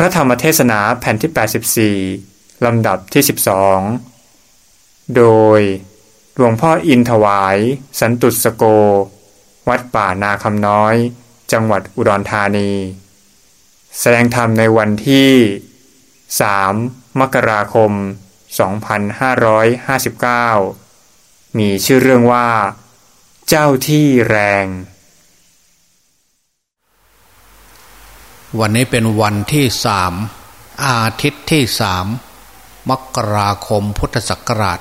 พระธรรมเทศนาแผ่นที่ 84 ลำดับที่ 12 โดยหลวงพ่ออินถวาย สันตุสโก วัดป่านาคำน้อย จังหวัดอุดรธานี แสดงธรรมในวันที่ 3 มกราคม 2559 มีชื่อเรื่องว่า เจ้าที่แรง วันนี้เป็นวันที่สามอาทิตย์ที่สามมกราคมพุทธศักราช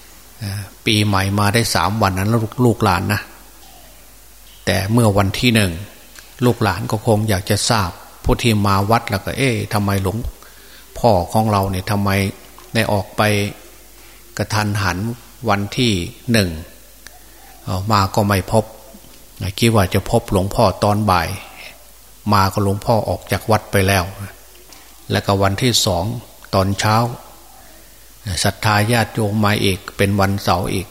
2559 ปีใหม่มาได้สามวันนั้นลูกลูกหลานนะ แต่เมื่อวันที่หนึ่งลูกหลานก็คงอยากจะทราบผู้ที่มาวัดแล้วก็เอ๊ะทำไมหลวงพ่อของเราเนี่ยทำไมได้ออกไปกระทันหันวันที่หนึ่งมาก็ไม่พบ คิดว่าจะพบหลวงพ่อตอนบ่าย มาก็หลวงพ่อออกจากวัดไปแล้ว แล้วก็วันที่สองตอนเช้าศรัทธาญาติโยมมาอีกเป็นวันเสาร์อีก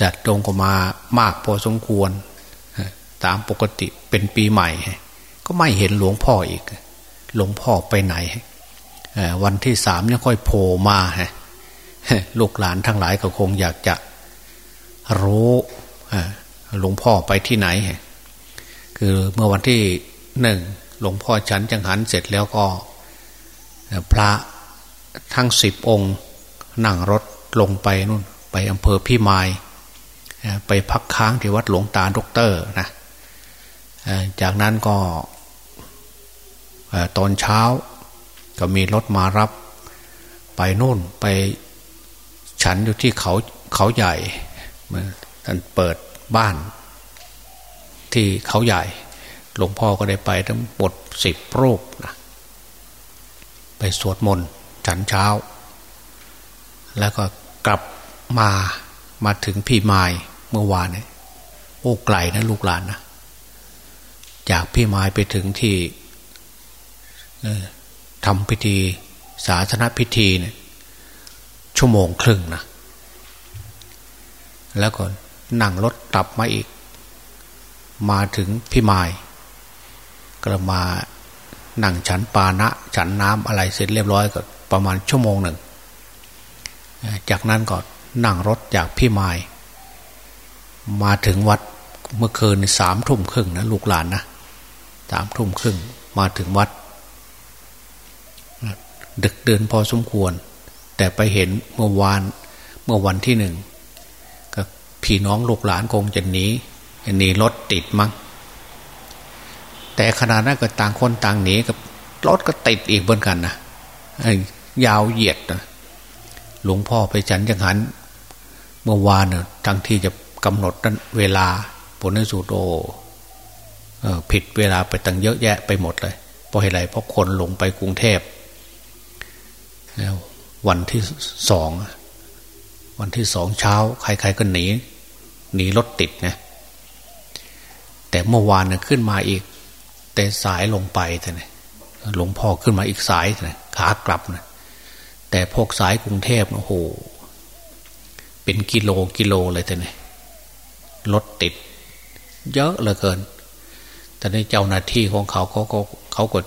จัดตรงก็มามากพอสมควร ตามปกติเป็นปีใหม่ ก็ไม่เห็นหลวงพ่ออีก หลวงพ่อไปไหน วันที่สามเนี่ยค่อยโผล่มาลูกหลานทั้งหลายก็คงอยากจะรู้ หลวงพ่อไปที่ไหน คือเมื่อวันที่หนึ่งหลวงพ่อฉันจังหันเสร็จแล้วก็ พระทั้งสิบองค์นั่งรถลงไปนู่น ไปอำเภอพี่ไม้ไปพักค้างที่วัดหลวงตาดกเตอร์นะจากนั้นก็ตอนเช้าก็มีรถมารับ ไปนู่นไปฉันอยู่ที่เขาเขาใหญ่ท่านเปิด บ้าน ที่เขาใหญ่ หลวงพ่อก็ได้ไปทั้งหมดสิบรูปนะไปสวดมนต์ฉันเช้า แล้วก็กลับมามาถึงพี่ไม้เมื่อวานเนี่ยโอ้ไกลนะลูกหลานนะจากพี่ไม้ไปถึงที่ทำพิธีศาสนาพิธีเนี่ยชั่วโมงครึ่งนะแล้วก็ นั่งรถกลับมาอีก มาถึงพี่ไม้ก็มานั่งฉันปานะ ฉันน้ำอะไรเสร็จเรียบร้อยก็ประมาณชั่วโมงหนึ่ง จากนั้นก็นั่งรถจากพี่ไม้มาถึงวัดเมื่อคืนสามทุ่มครึ่งนะลูกหลานนะสามทุ่มครึ่งมาถึงวัด ดึกเดินพอสมควร แต่ไปเห็นเมื่อวานเมื่อวันที่หนึ่ง พี่น้องลูกหลานคงจะหนีหนีรถติดมั้งแต่ขนาดนั้นก็ต่างคนต่างหนีกับรถก็ติดอีกเหมือนกันนะยาวเหยียดนะหลวงพ่อไปฉันจังหัน เมื่อวานเนี่ยทั้งที่จะกำหนดนั้นเวลาผลในสุดโอผิดเวลาไปตั้งเยอะแยะไปหมดเลยเพราะอะไรเพราะคนลงไปกรุงเทพวันที่สองวันที่สองเช้า ใครๆก็หนี หนีรถติดนะแต่เมื่อวานเนี่ยขึ้นมาอีก แต่สายลงไปแต่เนี่ยหลวงพ่อขึ้นมาอีกสายนะขากลับนะแต่พวกสายกรุงเทพโอ้โห เป็นกิโลกิโลเลยแต่เนี่ยรถติด เยอะเหลือเกิน แต่ในเจ้าหน้าที่ของเขาเขาก็เขากด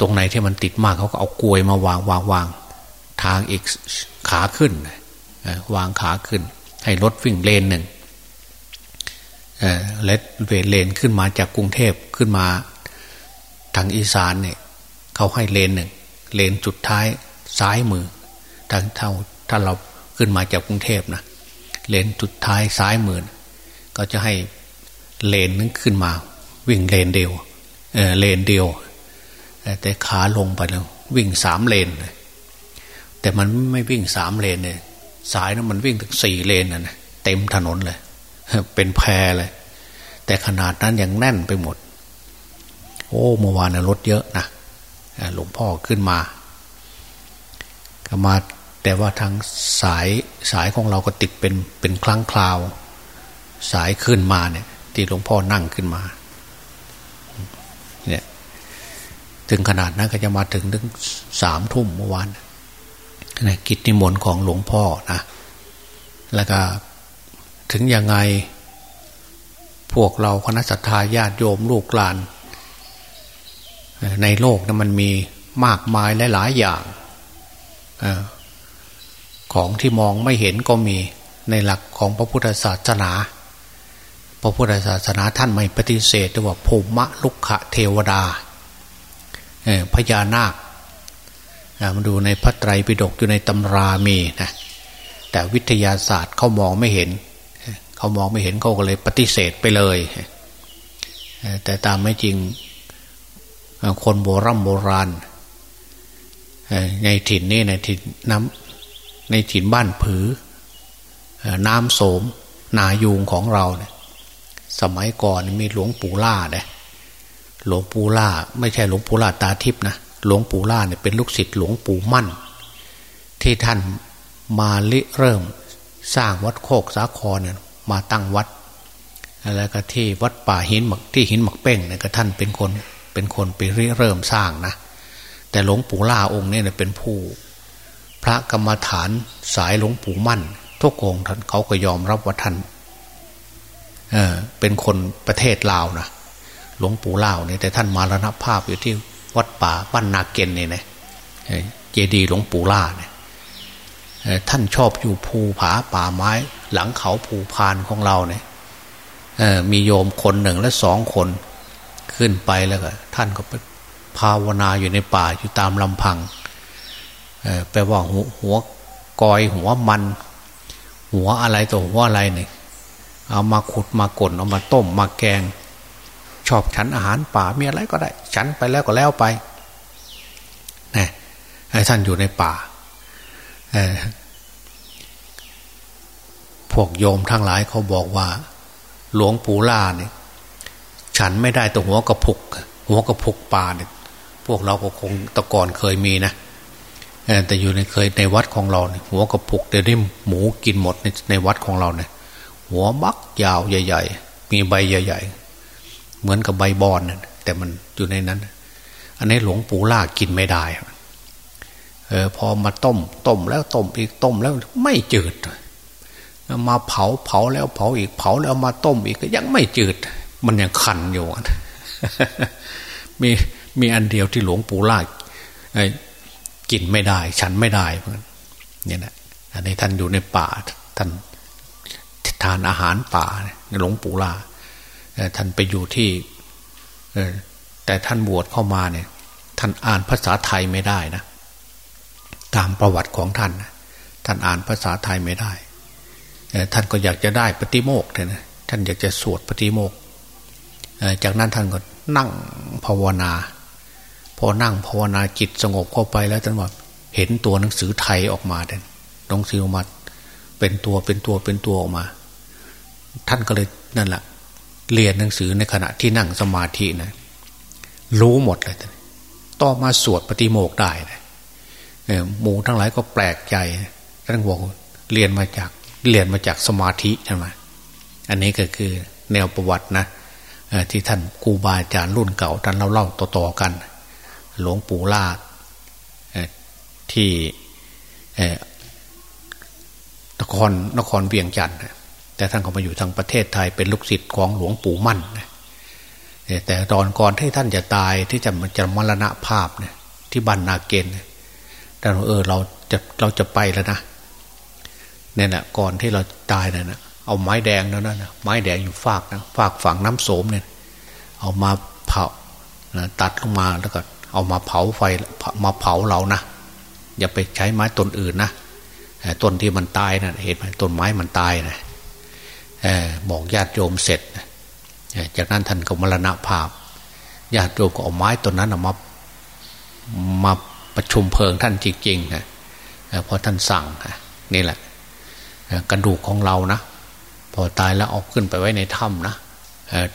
ตรงไหนที่มันติดมากเขาก็เอากลวยมาวางวางวางทางอีกขาขึ้นวางขาขึ้น ให้รถวิ่งเลนหนึ่งเลดเวเลนขึ้นมาจากกรุงเทพขึ้นมาทางอีสานเนี่ยเขาให้เลนหนึ่งเลนจุดท้ายซ้ายมือทางเท่าถ้าเราขึ้นมาจากกรุงเทพนะเลนจุดท้ายซ้ายมือก็จะให้เลนนึงขึ้นมา วิ่งเลนเดียวเเลนเดียว แต่ขาลงไปแล้ววิ่งสามเลน แต่มันไม่วิ่งสามเลนเนี่ย สายนั้นมันวิ่งถึงสี่เลนนะเต็มถนนเลย เป็นแพรเลย แต่ขนาดนั้นยังแน่นไปหมด โอ้เมื่อวานรถเยอะนะหลวงพ่อขึ้นมาก็มาแต่ว่าทางสายสายของเราก็ติดเป็นเป็นครั้งคราว สายขึ้นมาเนี่ยที่หลวงพ่อนั่งขึ้นมาเนี่ยถึงขนาดนั้นก็จะมาถึงถึงสามทุ่มเมื่อวาน นะกิจนิมนต์ของหลวงพ่อนะแล้วก็ถึงยังไงพวกเราคณะสัตยาญาติโยมลูกหลาน ในโลกนะมันมีมากมายและหลายอย่างของที่มองไม่เห็นก็มีในหลักของพระพุทธศาสนา พระพุทธศาสนาท่านไม่ปฏิเสธว่าภูมิลุกขะเทวดาพญานาค มาดูในพระไตรปิฎกอยู่ในตำรามีนะแต่วิทยาศาสตร์เขามองไม่เห็น เขามองไม่เห็นเขาก็เลยปฏิเสธไปเลย แต่ตามไม่จริงคนโบรโบราณ ในถิ่นนี่ในถิ่นน้ำในถิ่นบ้านผือ น้ำโสมนายูงของเราเนี่ยสมัยก่อนมีหลวงปู่ล่าเนี่ยหลวงปู่ล่า ไม่ใช่หลวงปู่ล่าตาทิพย์นะ หลวงปู่ล่าเนี่ยเป็นลูกศิษย์หลวงปู่มั่น ที่ท่านมาลิเริ่มสร้างวัดโคกสาครเนี่ยมาตั้งวัดแล้วก็ที่วัดป่าหินหมักที่หินหมักเป้งเนี่ยก็ท่านเป็นคนเป็นคนไปริเริ่มสร้างนะ แต่หลวงปู่ล่าองค์นี้เนี่ยเป็นผู้ พระกรรมฐานสายหลวงปู่มั่น ทุกองค์ท่านเขาก็ยอมรับว่าท่านเออเป็นคนประเทศลาวนะหลวงปู่ล่าเนี่ยแต่ท่านมารณภาพอยู่ที่ วัดป่าบ้านนาเกนเนี่ยนะเจดีหลวงปู่ล่าเนี่ยท่านชอบอยู่ภูผาป่าไม้ หลังเขาภูพานของเราเนี่ยมีโยมคนหนึ่งและสองคนขึ้นไปแล้วก็ท่านก็ไปภาวนาอยู่ในป่าอยู่ตามลำพังแปลว่าหัวหัวกอยหัวมัน หัวอะไรตัวหัวอะไรเนี่ยเอามาขุดมากลนเอามาต้มมาแกง ชอบฉันอาหารป่ามีอะไรก็ได้ ฉันไปแล้วก็แล้วไปนะท่านอยู่ในป่าพวกโยมทั้งหลายเขาบอกว่า หลวงปู่ล่าเนี่ย ฉันไม่ได้ตัวหัวกระพุก หัวกระพุกปลาเนี่ย พวกเราก็คงตะก่อนเคยมีนะแต่อยู่ในเคยในวัดของเราเนี่ยหัวกระพุกเดี๋ยวนี้หมูกินหมดในในวัดของเราเนี่ยหัวบักยาวใหญ่ ๆ มีใบใหญ่ๆ เหมือนกับใบบอนน่แต่มันอยู่ในนั้น อันนี้หลวงปู่ล่ากินไม่ได้เออพอมาต้ม ต้มแล้วต้มอีกต้มแล้วไม่จืด มาเผาเผาแล้วเผาอีกเผาแล้วมาต้มอีกก็ยังไม่จืด มันยังคันอยู่มีมีอันเดียวที่หลวงปู่ล่ากินไม่ได้ ฉันไม่ได้เนี่ยนะอันนี้ท่านอยู่ในป่าท่านทานอาหารป่าในหลวงปู่ล่า ท่านไปอยู่ที่แต่ท่านบวชเข้ามาเนี่ย ท่านอ่านภาษาไทยไม่ได้นะ ตามประวัติของท่านท่านอ่านภาษาไทยไม่ได้ท่านก็อยากจะได้ปฏิโมกข์นะท่านอยากจะสวดปฏิโมกข์จากนั้นท่านก็นั่งภาวนา พอนั่งภาวนาจิตสงบเข้าไปแล้วท่านว่าเห็นตัวหนังสือไทยออกมาเด่นหนังสือออกมาเป็นตัวเป็นตัวเป็นตัวออกมา ท่านก็เลยนั่นแหละ เรียนหนังสือในขณะที่นั่งสมาธินะรู้หมดเลยต่อมาสวดปฏิโมกได้นะหมูทั้งหลายก็แปลกใจท่านบอกเรียนมาจากเรียนมาจากสมาธิใช่ไหมอันนี้ก็คือแนวประวัตินะที่ท่านครูบาอาจารย์รุ่นเก่าท่านเล่าเล่าต่อๆกัน หลวงปู่ล่าที่นครนครเวียงจันทร์ แต่ท่านก็มาอยู่ทางประเทศไทยเป็นลูกศิษย์ของหลวงปู่มั่นแต่ตอนก่อนที่ท่านจะตายที่จะจะมรณะภาพเนี่ยที่บันนาเกณฑ์ท่านเออเราจะเราจะไปแล้วนะเนี่ยนะก่อนที่เราตายเนี่ยนะเอาไม้แดงนั่นนะไม้แดงอยู่ฝากนะฝากฝังน้ำโสมเนี่ย เอามาเผานะตัดลงมาแล้วก็ เอามาเผาไฟมาเผาเรานะอย่าไปใช้ไม้ต้นอื่นนะต้นที่มันตายนะเห็นไหมต้นไม้มันตายนะ บอกญาติโยมเสร็จ จากนั้นท่านก็มรณภาพ ญาติโยมก็เอาไม้ต้นนั้นมามาประชุมเพลิงท่านจริงๆนะเพราะท่านสั่งนี่แหละกระดูกของเรานะพอตายแล้วเอาขึ้นไปไว้ในถ้ำนะ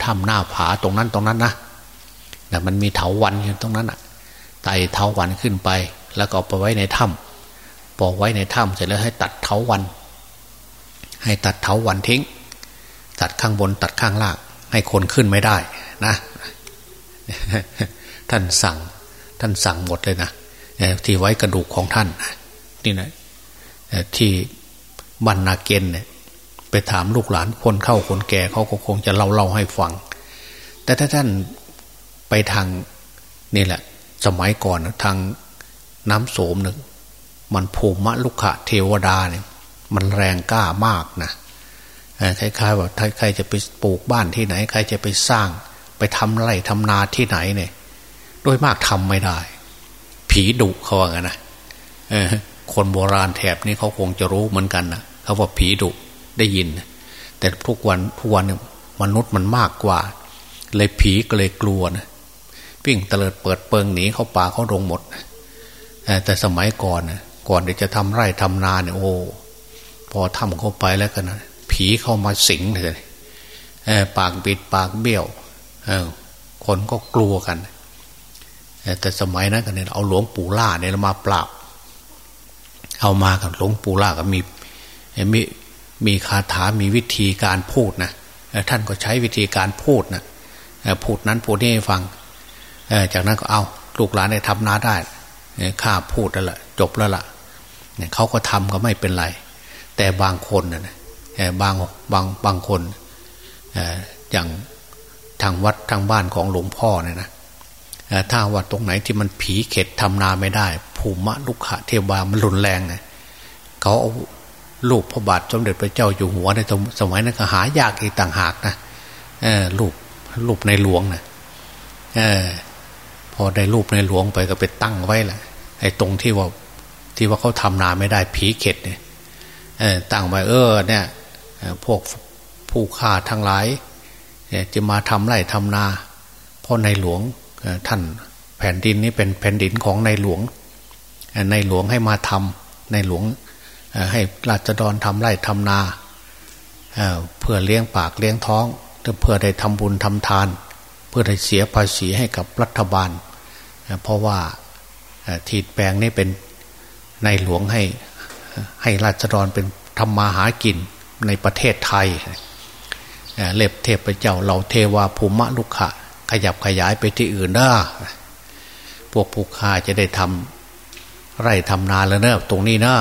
ถ้ำหน้าผาตรงนั้นตรงนั้นนะแต่มันมีเถาวันอยู่ตรงนั้นอะไต่เถาวันขึ้นไป แล้วก็เอาไปไว้ในถ้ำปอกไว้ในถ้ำเสร็จแล้วให้ตัดเถาวัน ให้ตัดเถาวันทิ้ง ตัดข้างบนตัดข้างล่าง ให้คนขึ้นไม่ได้นะ ท่านสั่ง ท่านสั่งหมดเลยนะที่ไว้กระดูกของท่านนี่นะที่บรรนาเกนเนี่ยไปถามลูกหลานคนเข้าคนแก่เขาก็คงจะเล่าเล่าให้ฟัง แต่ถ้าท่านไปทางนี่แหละ สมัยก่อนทางน้ำโสมหนึ่งมันภูมิลุกขะเทวดาเนี่ยมันแรงกล้ามากนะ คล้ายๆว่าใครจะไปปลูกบ้านที่ไหน ใครจะไปสร้าง ไปทำไร่ทำนาที่ไหนเนี่ย โดยมากทำไม่ได้ ผีดุเขาว่ากันนะคนโบราณแถบนี้เขาคงจะรู้เหมือนกันนะเขาว่าผีดุได้ยิน แต่ทุกวันทุกวันมนุษย์มันมากกว่า เลยผีก็เลยกลัวนะวิ่งเตลิดเปิดเปิงหนีเข้าป่าเขาลงหมดแต่สมัยก่อนนะก่อนที่จะทำไร่ทำนาเนี่ยโอ้พอทำเข้าไปแล้วกันนะ ผีเข้ามาสิงเลยปากปิดปากเบี้ยวคนก็กลัวกัน แต่สมัยนั้นกันเนี่ยเอาหลวงปู่ล่าเนี่ยมาปราบ เอามากับหลวงปู่ล่าก็มีมีมีคาถา มีวิธีการพูดนะท่านก็ใช้วิธีการพูดนะพูดนั้นพูดนี่ให้ฟังจากนั้นก็เอาลูกหลานได้ทำนาได้ข้าพูดแล้วล่ะ จบแล้วล่ะเขาก็ทำก็ไม่เป็นไร แต่บางคนนะ บางบางบางคนอย่างทางวัดทางบ้านของหลวงพ่อเนี่ยนะถ้าวัดตรงไหนที่มันผีเข็ดทำนาไม่ได้ ภูมิลุกขะเทวามันรุนแรงเนะเขาเอาลูกพระบาทสมเด็จพระเจ้าอยู่หัวในสมัยนั้นก็หายากอีกต่างหากนะลูกลูกในหลวงนะอพอได้รูปในหลวงไปก็ไปตั้งไว้แหละไอ้ตรงที่ว่าที่ว่าเขาทำนาไม่ได้ผีเข็ดเนี่ยตั้งไว้เออเนี่ย พวกผู้ฆ่าทั้งหลายจะมาทำไร่ทำนาเพราะในหลวงท่านแผ่นดินนี้เป็นแผ่นดินของในหลวง ในหลวงให้มาทำในหลวงให้ราชดรทำไร่ทำนาเพื่อเลี้ยงปากเลี้ยงท้องเพื่อได้ทำบุญทำทาน เพื่อได้เสียภาษีให้กับรัฐบาล เพราะว่าทีดแปลงนี้เป็นในหลวงให้ให้ราชดรเป็นทำมาหากิน ในประเทศไทยเล็บเทพเจ้าเราเทวาภูมิลุกขะ ขยับขยายไปที่อื่นนะพวกผู้ค้าจะได้ทำไร่ทำนาแล้วเนอะตรงนี้เนอะ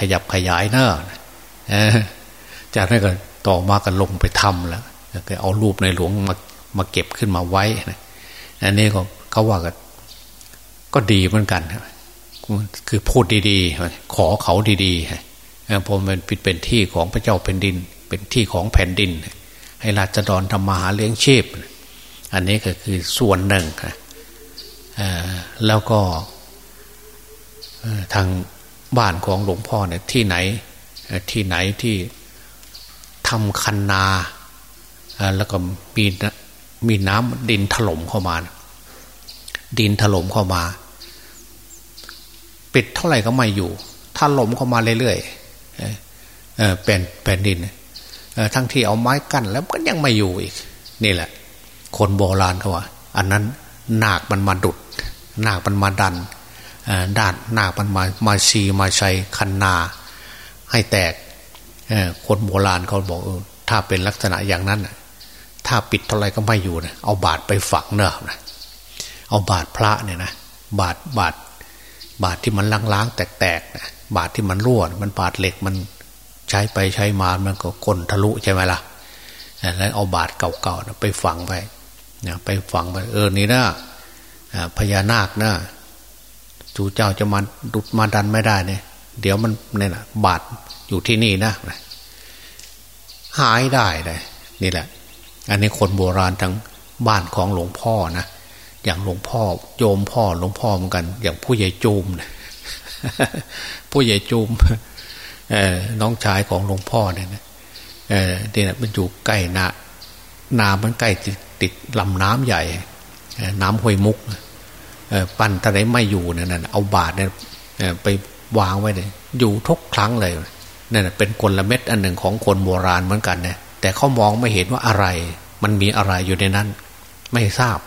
ขยับขยายเนอะจากนั้นก็ต่อมากันลงไปทำแล้วก็เอารูปในหลวงมามาเก็บขึ้นมาไว้อันนี้ก็เขาว่ากันก็ดีเหมือนกัน คือพูดดีๆ ขอเขาดีๆ พอมันปิดเป็นที่ของพระเจ้าแผ่นดิน เป็นที่ของแผ่นดิน ให้ราชดรทำมาหาเลี้ยงชีพ อันนี้ก็คือส่วนหนึ่งแล้วก็ทางบ้านของหลวงพ่อเนี่ยที่ไหนที่ไหนที่ทำคันนาแล้วก็มีมีน้ำดินถล่มเข้ามา ดินถล่มเข้ามา ปิดเท่าไหร่ก็ไม่อยู่ถ้าลมเข้ามาเรื่อยๆ เป็นแผ่นดินทั้งที่เอาไม้กั้นแล้วก็ยังไม่อยู่อีก นี่แหละ คนโบราณเขาว่า อันนั้นนาคมันมาดุด นาคมันมาดันด้านนาคมันมามาชีมาชัยคันนา ให้แตกคนโบราณเขาบอกถ้าเป็นลักษณะอย่างนั้นถ้าปิดเท่าไรก็ไม่อยู่นะเอาบาดไปฝังเนอะเอาบาดพระเนี่ยนะบาดบาด บาดที่มันล้างๆแตกๆนะบาดที่มันรั่วมันบาดเหล็กมันใช้ไปใช้มามันก็ก้นทะลุใช่ไหมล่ะแล้วเอาบาดเก่าๆไปฝังไปนี่ยไปฝังไปเออนี่นะพญานาคนะจูเจ้าจะมาดุดมาดันไม่ได้เนี่ยเดี๋ยวมันเนี่ยนะบาดอยู่ที่นี่นะหายได้เลยนี่แหละ อันนี้คนโบราณทั้งบ้านของหลวงพ่อนะ อย่างหลวงพ่อ โยมพ่อหลวงพ่อเหมือนกัน อย่างผู้ใหญ่จูมนะผู้ใหญ่จูมน้องชายของหลวงพ่อเนี่ยนะเนี่ยมันอยู่ใกล้นานามันใกล้ติดตดลำน้ำใหญ่ น้ำห้วยมุกปั้นทะเลไม่อยู่เนี่ยนเอาบาทเนี่ยไปวางไว้เลยอยู่ทุกครั้งเลยนั่นเป็นกลเม็ดอันหนึ่งของคนโบราณเหมือนกันนะแต่เขามองไม่เห็นว่าอะไร มันมีอะไรอยู่ในนั้น ไม่ทราบ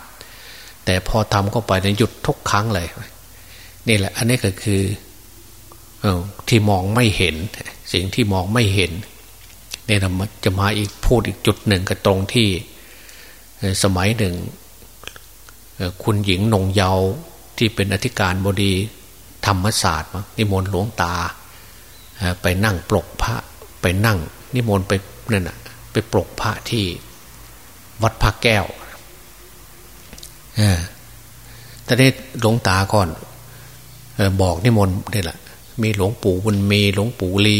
แต่พอทำเข้าไปเนี่ยหยุดทุกครั้งเลย นี่แหละ อันนี้ก็คืออที่มองไม่เห็น สิ่งที่มองไม่เห็นเนี่ยนะจะมาอีกพูดอีกจุดหนึ่งก็ตรงที่สมัยหนึ่ง คุณหญิงนงเยาที่เป็นอธิการบดีธรรมศาสตร์นิมนต์หลวงตา ไปนั่งปลกพระไปนั่ง นิมนต์ไปนั่นนะไปปลกพระที่วัดพระแก้ว แต่ได้หลวงตาก่อนบอกนิมนต์นี่แหละ มีหลวงปู่บุญมีหลวงปู่ลี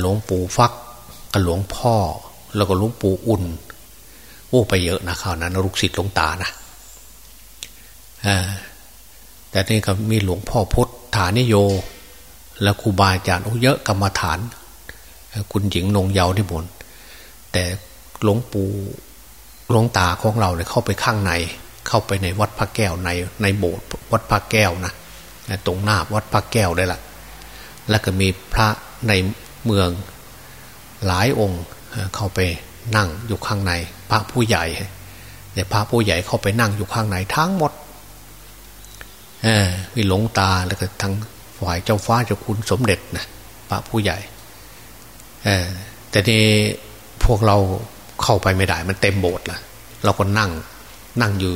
หลวงปู่ฟักกับหลวงพ่อ แล้วก็หลวงปู่อุ่นโอ้ไปเยอะนะคราวนั้นลูกศิษย์หลวงตานะแต่นี่ก็มีหลวงพ่อพุทธานิโย และครูบาอาจารย์โอ้เยอะกรรมฐาน คุณหญิงนงเยาที่บนแต่หลวงปู่ หลวงตาของเราเนี่ยเข้าไปข้างใน เข้าไปในวัดพระแก้วในในโบสถ์วัดพระแก้วนะตรงหน้าวัดพระแก้วได้ละแล้วก็มีพระในเมืองหลายองค์เข้าไปนั่งอยู่ข้างใน พระผู้ใหญ่แต่พระผู้ใหญ่เข้าไปนั่งอยู่ข้างในทั้งหมดมีหลวงตาแล้วก็ทั้งฝ่ายเจ้าฟ้าเจ้าคุณสมเด็จนะพระผู้ใหญ่แต่นี่พวกเรา เข้าไปไม่ได้ มันเต็มโบสถ์ละเราก็นั่งนั่งอยู่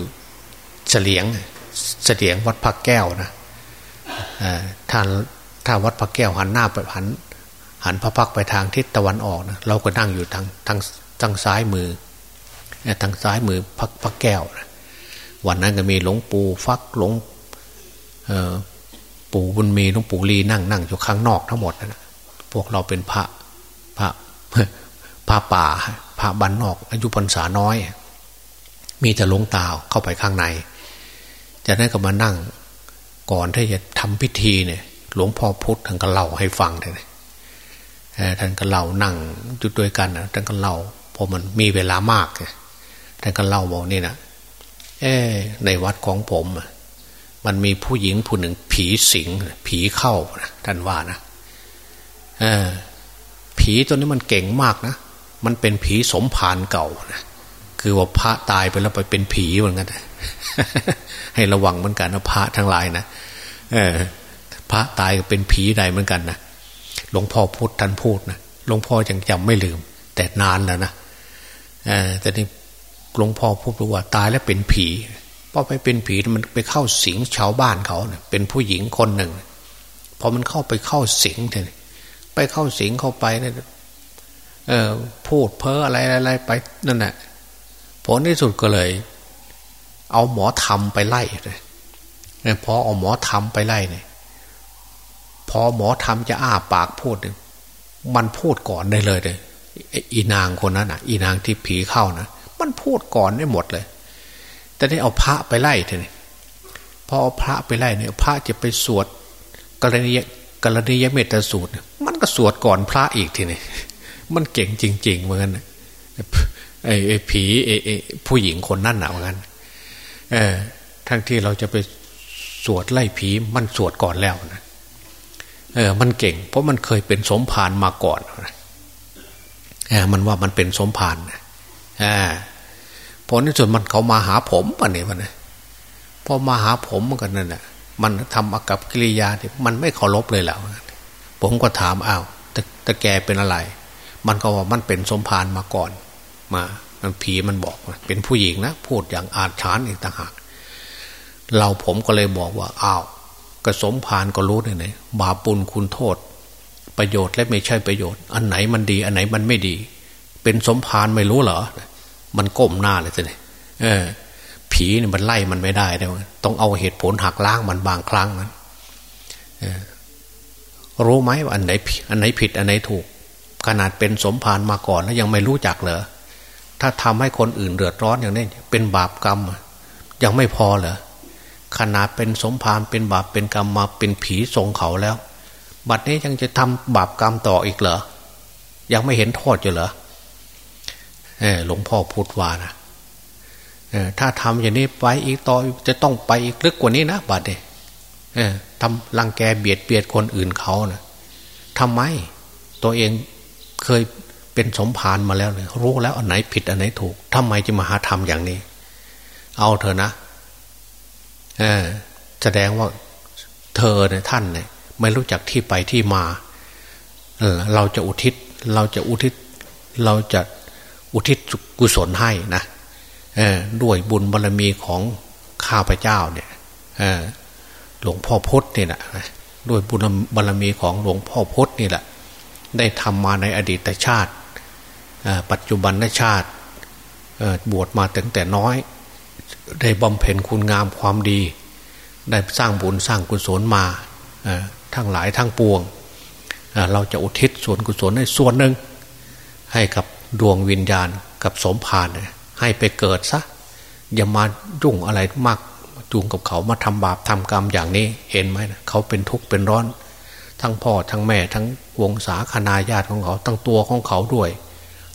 เฉลียงเฉลียงวัดพระแก้วนะท่านถ้าวัดพระแก้วหันหน้าไปหัน หันพระพักไปทางทิศตะวันออกนะเราก็นั่งอยู่ทางทางทางซ้ายมือทางซ้ายมือพักพระแก้วนะวันนั้นก็มีหลวงปู่ฟักหลวงปู่บุญมีหลวงปู่ลีนั่งนั่งอยู่ข้างนอกทั้งหมดนะพวกเราเป็นพระพระพระป่า ระบันนอกอายุพรรษาน้อย มีแต่หลวงตาเข้าไปข้างใน จากนั้นก็มานั่งก่อนที่จะทำพิธีเนี่ย หลวงพ่อพุทธท่านก็เล่าให้ฟังเลยท่านก็เล่านั่งจุดด้วยกันนะท่านก็เล่าพอมันมีเวลามากท่านก็เล่าบอกนี่นะเอในวัดของผมมันมีผู้หญิงผู้หนึ่งผีสิง ผีเข้านะท่านว่านะเออผีตัวนี้มันเก่งมากนะ มันเป็นผีสมภารเก่านะคือว่าพระตายไปแล้วไปเป็นผีเหมือนกันให้ระวังเหมือนกันนะพระทั้งหลายนะเออ พระตายก็เป็นผีใดเหมือนกันนะหลวงพ่อพูดท่านพูดนะหลวงพ่อยังจำไม่ลืม แต่นานแล้วนะเออแต่นี่หลวงพ่อพูดว่าตายแล้วเป็นผีพอไปเป็นผีมันไปเข้าสิงชาวบ้านเขาเนะเป็นผู้หญิงคนหนึ่งพอมันเข้าไปเข้าสิงเนี่ยไปเข้าสิงเข้าไปเนี่ย เออพูดเพ้ออะไรอะไรไปนั่นแหละผลที่สุดก็เลย เอาหมอทำไปไล่เลยพอเอาหมอทำไปไล่เนี่ยพอหมอทำจะอ้าปากพูดมันพูดก่อนได้เลยเลยอีนางคนนั้นอะ อีนางที่ผีเข้านะมันพูดก่อนได้หมดเลย แต่ได้เอาพระไปไล่เถอะพอเอาพระไปไล่เนี่ย พระจะไปสวดกรณียกรณียเมตสูตร มันก็สวดก่อนพระอีกทีนี่ มันเก่งจริง ๆ เหมือนกันไอ้ไอ้ผีไอ้ไอ้ผู้หญิงคนนั่นหนาเหมือนกันเออทั้งที่เราจะไปสวดไล่ผีมันสวดก่อนแล้วนะเออ มันเก่ง เพราะมันเคยเป็นสมภารมาก่อนนะเออมันว่ามันเป็นสมภารนะอ่าผลที่สุดมันเขามาหาผมป่ะเนี่ยมันนะพอมาหาผมเหมันกันนั่นแหละมันทำอากับกิริยาที่มันไม่เคารพเลยแล้วผมก็ถามอ้าวแต่แกเป็นอะไร มันก็ว่ามันเป็นสมภารมาก่อน มา มันผีมันบอกเป็นผู้หญิงนะพูดอย่างอาถรรพ์อีกต่างหากเราผมก็เลยบอกว่าอ้าวกระสมพานก็รู้เนี่ยบาปุลคุณโทษ ประโยชน์และไม่ใช่ประโยชน์ อันไหนมันดี อันไหนมันไม่ดี เป็นสมพานไม่รู้เหรอ มันก้มหน้าเลยสิเนี่ยเออ ผีเนี่ยมันไล่มันไม่ได้เลยต้องเอาเหตุผลหักล้างมันบางครั้งนะรู้ไหมว่าอันไหนอันไหนผิดอันไหนถูก ขนาดเป็นสมภารมาก่อนแล้วยังไม่รู้จักเหรอถ้าทำให้คนอื่นเดือดร้อนอย่างนี้เป็นบาปกรรม ยังไม่พอเหรอขนาดเป็นสมภารเป็นบาปเป็นกรรมมาเป็นผีทรงเขาแล้ว บัดนี้ยังจะทำบาปกรรมต่ออีกเหรอยังไม่เห็นโทษอยู่เหรอหลวงพ่อพูดว่านะถ้าทำอย่างนี้ไปอีกต่อจะต้องไปอีกลึกกว่านี้นะบัดนี้ทำรังแกเบียดเบียดคนอื่นเขานะทำไม ตัวเอง เคยเป็นสมภารมาแล้วเลยรู้แล้วอันไหนผิดอันไหนถูกทำไมจะมาหาทำอย่างนี้ เอาเถอะนะแสดงว่าเธอเนี่ยท่านเนี่ยไม่รู้จักที่ไปที่มาเราจะอุทิศ เราจะอุทิศ เราจะอุทิศกุศลให้นะด้วยบุญบารรมีของข้าพเจ้าเนี่ยหลวงพ่อพุธนี่แหละด้วยบุญบารรมีของหลวงพ่อพุธนี่แหละ ได้ทำมาในอดีตชาติ ปัจจุบันชาติบวชมาตั้งแต่น้อย ได้บำเพ็ญคุณงามความดี ได้สร้างบุญสร้างกุศลมาทั้งหลายทั้งปวง เราจะอุทิศส่วนกุศลให้ส่วนหนึ่ง ให้กับดวงวิญญาณกับสมภารให้ไปเกิดซะอย่ามายุ่งอะไรมากจูงกับเขามาทำบาปทำกรรมอย่างนี้เห็นไหมนะเขาเป็นทุกข์เป็นร้อน ทั้งพ่อทั้งแม่ทั้งวงศาคณาญาติของเขาทั้งตัวของเขาด้วย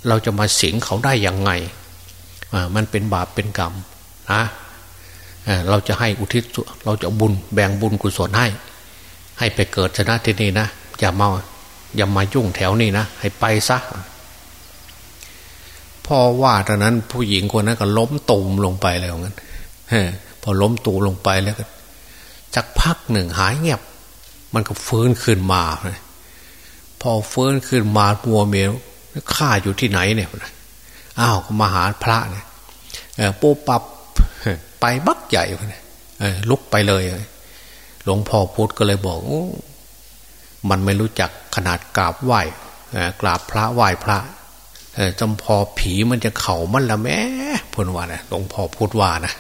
เราจะมาสิงเขาได้ยังไงมันเป็นบาปเป็นกรรมนะเราจะให้อุทิศเราจะบุญแบ่งบุญกุศลให้ ให้ไปเกิดชนะที่นี่นะอย่ามาอย่ามายุ่งแถวนี้นะให้ไปซะพ่อว่าตอนนั้นผู้หญิงคนนั้นก็ล้มตุ่มลงไปแล้วงั้นพอล้มตูลงไปแล้วก็จักพักหนึ่งหายเงียบ มันก็ฟื้นขึ้นมา พอฟื้นขึ้นมามัวเมียข้าอยู่ที่ไหนเนี่ยอ้าวก็มาหาพระเนี่ยปุ๊ปับไปบักใหญ่เลยลุกไปเลย หลวงพ่อพุธก็เลยบอกมันไม่รู้จักขนาดกราบไหว้กราบพระไหว้พระจำพอผีมันจะเข่ามันละแม่พูดว่านะหลวงพ่อพูดว่านะ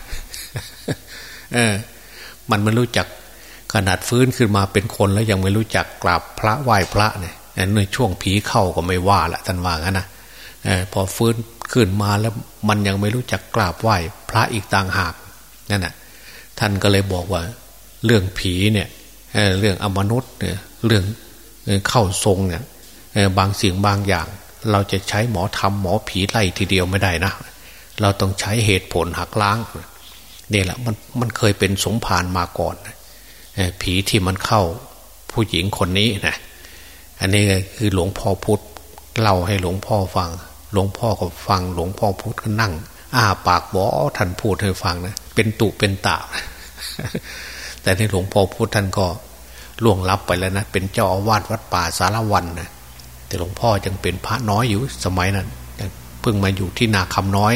เออ มันไม่รู้จัก ขนาดฟื้นขึ้นมาเป็นคนแล้วยังไม่รู้จักกราบพระไหว้พระเนี่ยในช่วงผีเข้าก็ไม่ว่าละท่านว่างั้นนะพอฟื้นขึ้นมาแล้วมันยังไม่รู้จักกราบไหว้พระอีกต่างหากนั่นแหะท่านก็เลยบอกว่าเรื่องผีเนี่ยเรื่องอมนุษย์เนี่ยเรื่องเข้าทรงเนี่ยบางสิ่งบางอย่าง เราจะใช้หมอทำหมอผีไล่ทีเดียวไม่ได้นะ เราต้องใช้เหตุผลหักล้างนี่แหละมันมันเคยเป็นสงผานมาก่อน ผีที่มันเข้าผู้หญิงคนนี้นะอันนี้คือหลวงพ่อพุธเล่าให้หลวงพ่อฟัง หลวงพ่อก็ฟัง หลวงพ่อพุธก็นั่ง อ้าปากบอท่านพูดให้ฟังนะเป็นตุเป็นตาแต่ที่หลวงพ่อพุธท่านก็ล่วงลับไปแล้วนะเป็นเจ้าอาวาสวัดป่าสารวันนะแต่หลวงพ่อยังเป็นพระน้อยอยู่สมัยนั้นเพิ่งมาอยู่ที่นาคำน้อย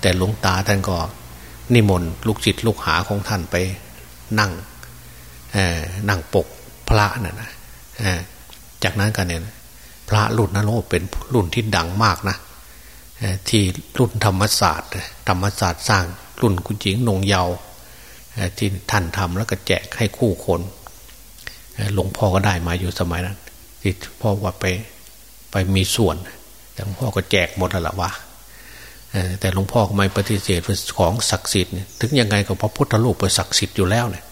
แต่หลวงตาท่านก็นิมนต์ลูกจิตลูกหาของท่านไปนั่ง นั่งปกพระน่ะนะจากนั้นกันเนี่ยพระรุ่นนั้นโอ้เป็นรุ่นที่ดังมากนะที่รุ่นธรรมศาสตร์ ธรรมศาสตร์สร้างรุ่นคุณหญิงนงเยาที่ท่านทำแล้วก็แจกให้คู่คนหลวงพ่อก็ได้มาอยู่สมัยนั้นที่พ่อว่าไปไปมีส่วน แต่หลวงพ่อก็แจกหมดแล้วละวะแต่หลวงพ่อก็ไม่ปฏิเสธของศักดิ์สิทธิ์ถึงยังไงก็พระพุทธรูปเป็นศักดิ์สิทธิ์อยู่แล้วเนี่ย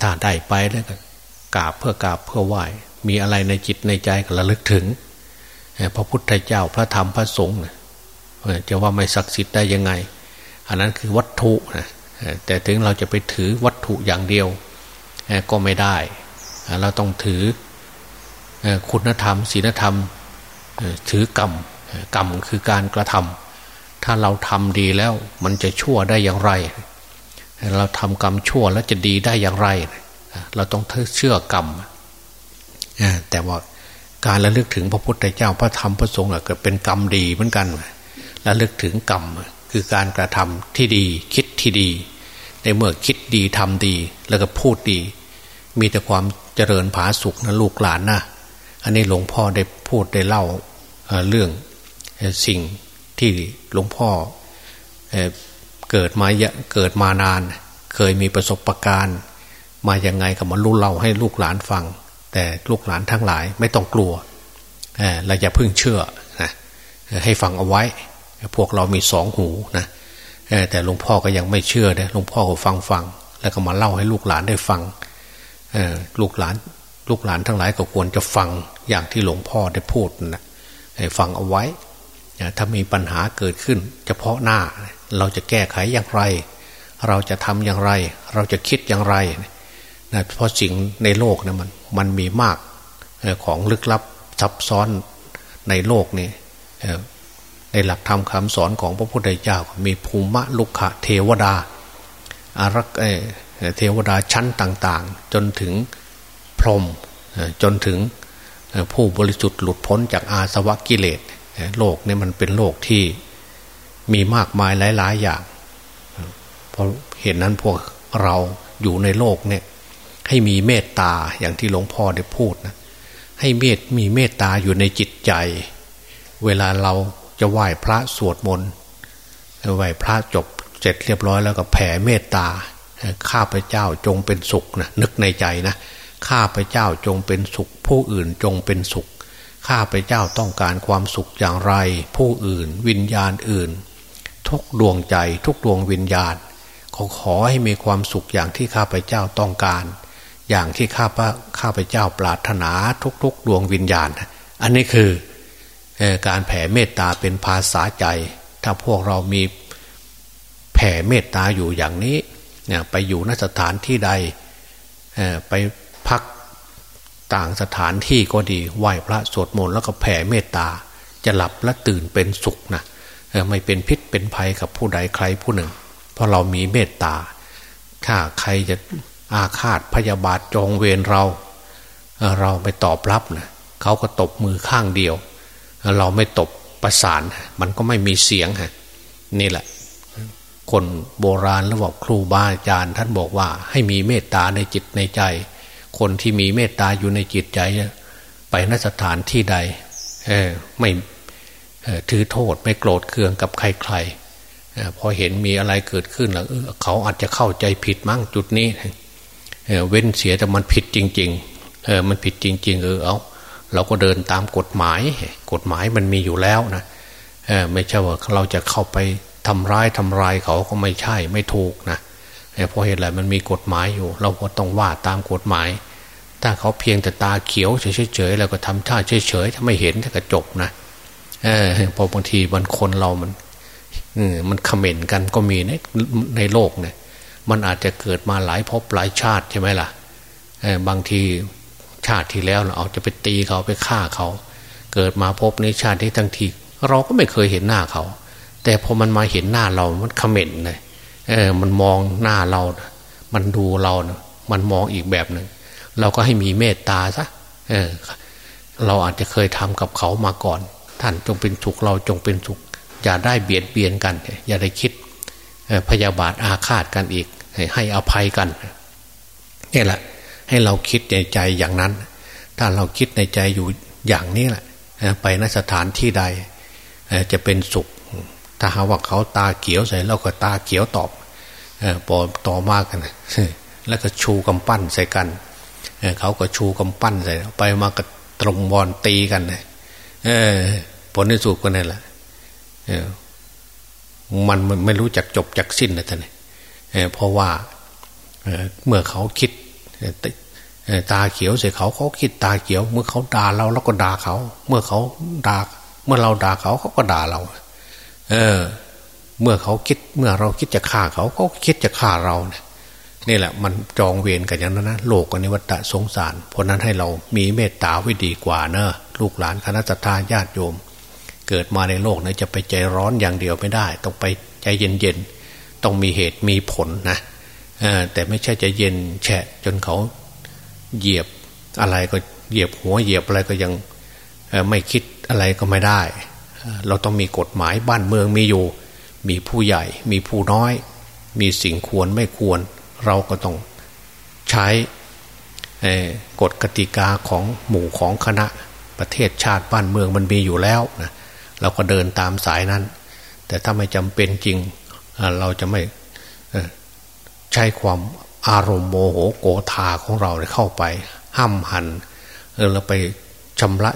ถ้าได้ไปแล้วก็กราบเพื่อกราบเพื่อไหว้มีอะไรในจิตในใจก็ระลึกถึงพระพุทธเจ้าพระธรรมพระสงฆ์จะว่าไม่ศักดิ์สิทธิ์ได้ยังไง อันนั้นคือวัตถุนะแต่ถึงเราจะไปถือวัตถุอย่างเดียวก็ไม่ได้ เราต้องถือคุณธรรมศีลธรรม ถือกรรมกรรมคือการกระทำถ้าเราทำดีแล้วมันจะชั่วได้อย่างไร เราทำกรรมชั่วแล้วจะดีได้อย่างไร เราต้องเชื่อกรรมแต่ว่าการระลึกถึงพระพุทธเจ้าพระธรรมพระสงฆ์เกิดเป็นกรรมดีเหมือนกันระลึกถึงกรรมคือการกระทำที่ดีคิดที่ดี ในเมื่อคิดดีทำดี แล้วก็พูดดี มีแต่ความเจริญผาสุกนะลูกหลานนะอันนี้หลวงพ่อได้พูดได้เล่าเรื่องสิ่งที่หลวงพ่อ เกิดมาเกิดมานาน เคยมีประสบะการณ์ มาอย่างไงก็มารู้เล่าให้ลูกหลานฟัง แต่ลูกหลานทั้งหลายไม่ต้องกลัวเราอย่าพึ่งเชื่อนะให้ฟังเอาไว้ พวกเรามีสองหูนะแต่หลวงพ่อก็ยังไม่เชื่อนะหลวงพ่อก็ฟังฟัง แล้วก็มาเล่าให้ลูกหลานได้ฟังลูกหลานลูกหลานทั้งหลายก็ควรจะฟังอย่างที่หลวงพ่อได้พูดนะฟังเอาไว้ถ้ามีปัญหาเกิดขึ้น เฉพาะหน้า เราจะแก้ไขอย่างไร เราจะทำอย่างไร เราจะคิดอย่างไรนะเพราะสิ่งในโลกนะมันมันมีมากของลึกลับซับซ้อนในโลกนี้ในหลักธรรมคำสอนของพระพุทธเจ้ามีภูมิลุขะเทวดาอารักเทวดาชั้นต่าง ๆ จนถึงพรหมจนถึงผู้บริสุทธิ์หลุดพ้นจากอาสวะกิเลส โลกนี่มันเป็นโลกที่ มีมากมายหลาย ๆ อย่างเพราะเห็นนั้นพวกเราอยู่ในโลกเนี่ย ให้มีเมตตาอย่างที่หลวงพ่อได้พูดนะใหให้เมตมีเมตตาอยู่ในจิตใจ เวลาเราจะไหว้พระสวดมนต์ไหว้พระจบเสร็จเรียบร้อยแล้วก็แผ่เมตตาข้าพเจ้าจงเป็นสุขนะนึกในใจนะข้าพเจ้าจงเป็นสุข ผู้อื่นจงเป็นสุข ข้าพเจ้าต้องการความสุขอย่างไร ผู้อื่น วิญญาณอื่น ทุกดวงใจ ทุกดวงวิญญาณ ขอขอให้มีความสุขอย่างที่ข้าพเจ้าต้องการ อย่างที่ข้าพข้าพเจ้าปรารถนาทุกๆ ดวงวิญญาณ อันนี้คือการแผ่เมตตาเป็นภาษาใจ ถ้าพวกเรามีแผ่เมตตาอยู่อย่างนี้ไปอยู่นสถานที่ใดไปพักต่างสถานที่ก็ดีไหว้พระสวดมนต์แล้วก็แผ่เมตตา จะหลับและตื่นเป็นสุขนะ ไม่เป็นพิษเป็นภัยกับผู้ใดใครผู้หนึ่ง เพราะเรามีเมตตา ถ้าใครจะอาฆาตพยาบาทจองเวรเรา เราไม่ตอบรับนะเขาก็ตบมือข้างเดียว เราไม่ตบประสาน มันก็ไม่มีเสียงฮะนี่แหละ คนโบราณแล้วบอกครูบาอาจารย์ท่านบอกว่า ให้มีเมตตาในจิตในใจ คนที่มีเมตตาอยู่ในจิตใจ ไปนสถานที่ใดไม่ ถือโทษไม่โกรธเคืองกับใครๆพอเห็นมีอะไรเกิดขึ้นแล้วเขาอาจจะเข้าใจผิดมั้งจุดนี้เว้นเสียแต่มันผิดจริงๆเออมันผิดจริง ๆ เออเอาเราก็เดินตามกฎหมาย กฎหมายมันมีอยู่แล้วนะไม่ใช่ว่าเราจะเข้าไปทำร้ายทำลายเขาก็ไม่ใช่ไม่ถูกนะเพราะเหตุอะไรมันมีกฎหมายอยู่ เราก็ต้องว่าตามกฎหมาย ถ้าเขาเพียงแต่ตาเขียวเฉยๆแล้วก็ทำท่าเฉยๆถ้าไม่เห็นก็จบนะเออพอบางทีบางคนเรามันมันคอมเมนต์กันก็มีในในโลกเนี่ย มันอาจจะเกิดมาหลายภพหลายชาติใช่ไหมล่ะบางทีชาติที่แล้วเราเอาจะไปตีเขาไปฆ่าเขา เกิดมาพบในชาติที่ทั้งทีเราก็ไม่เคยเห็นหน้าเขา แต่พอมันมาเห็นหน้าเรา มันขม็นเลยเออ มันมองหน้าเรา มันดูเรานะมันมองอีกแบบหนึ่ง เราก็ให้มีเมตตาซะ เออ เราอาจจะเคยทำกับเขามาก่อน ท่านจงเป็นสุขเราจงเป็นสุข อย่าได้เบียดเบียนกัน อย่าได้คิดพยาบาทอาฆาตกันอีก ให้อภัยกันนี่แหละ ให้เราคิดในใจอย่างนั้น ถ้าเราคิดในใจอยู่อย่างนี้แหละไปนสถานที่ใดจะเป็นสุข ถ้าหาว่าเขาตาเขียวใส่เราก็ตาเขียวตอบปอต่อมากกันแล้วก็ชูกำปั้นใส่กันเขาก็ชูกำปั้นใส่ไปมาก็ตรงบอลตีกันเลย ผลที่สุดก็นั่นแหละมันไม่รู้จักจบจักสิ้นนะท่านเพราะว่าเมื่อเขาคิดตาเขียวใส่เขาเขาคิดตาเขียว เมื่อเขาด่าเราเราก็ด่าเขา เมื่อเขาด่าเมื่อเราด่าเขาเขาก็ด่าเรา เออ เมื่อเขาคิดเมื่อเราคิดจะฆ่าเขาเขาคิดจะฆ่าเราเนี่ยนี่แหละมันจองเวรกันอย่างนั้นนะโลกอนิวัตะสงสาร เพราะนั้นให้เรามีเมตตาไว้ดีกว่าเนอะ ลูกหลานคณะทาญาติโยม เกิดมาในโลกนี้จะไปใจร้อนอย่างเดียวไม่ได้ ต้องไปใจเย็นๆต้องมีเหตุมีผลนะแต่ไม่ใช่จะเย็นแฉะจนเขาเหยียบอะไรก็เหยียบหัวเหยียบอะไรก็ยังไม่คิดอะไรก็ไม่ได้ เราต้องมีกฎหมายบ้านเมืองมีอยู่ มีผู้ใหญ่ มีผู้น้อย มีสิ่งควรไม่ควร เราก็ต้องใช้กฎกติกาของหมู่ของคณะ ประเทศชาติบ้านเมืองมันมีอยู่แล้วนะเราก็เดินตามสายนั้น แต่ถ้าไม่จำเป็นจริง เราจะไม่ใช้ความอารมณ์โมโหโกธาของเราเข้าไป ห้ามหันเราไปชำระ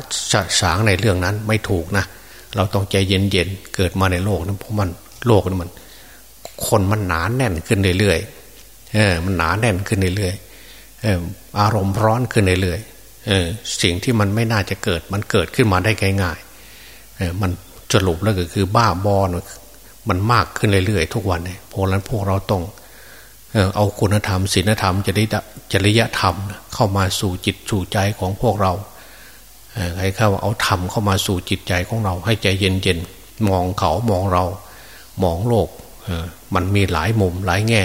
สางในเรื่องนั้นไม่ถูกนะ เราต้องใจเย็นๆ เกิดมาในโลกนั้นเพราะมันโลกนั้นมัน คนมันหนาแน่นขึ้นเรื่อยๆเออมันหนาแน่นขึ้นเรื่อยๆอออารมณ์ร้อนขึ้นเรื่อยๆ สิ่งที่มันไม่น่าจะเกิด มันเกิดขึ้นมาได้ง่ายๆมันสรุปแล้วก็คือบ้าบอมันมากขึ้นเรื่อยๆทุกวันเนี่ยเพราะนั้นพวกเราต้องเอาคุณธรรมศีลธรรมจริยจริยธรรม เข้ามาสู่จิตสู่ใจของพวกเราให้เข้าเอาธรรมเข้ามาสู่จิตใจของเรา ให้ใจเย็นเย็นมองเขามองเรา มองโลกมันมีหลายมุมหลายแง่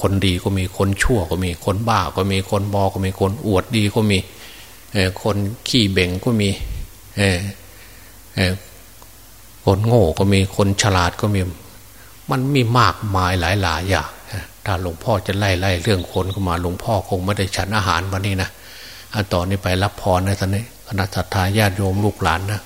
คนดีก็มีคนชั่วก็มีคนบ้าก็มีคนบอก็มีคนอวดดีก็มีคนขี้เบ่งก็มีคนโง่ก็มีคนฉลาดก็มี มันมีมากมายหลายหลายอย่างถ้าหลวงพ่อจะไล่ไล่เรื่องคนเข้ามาหลวงพ่อคงไม่ได้ฉันอาหารวันนี้นะต่อนนี้ไปรับพรในตอนนี้คณะสัตยาญาติโยมลูกหลานนะ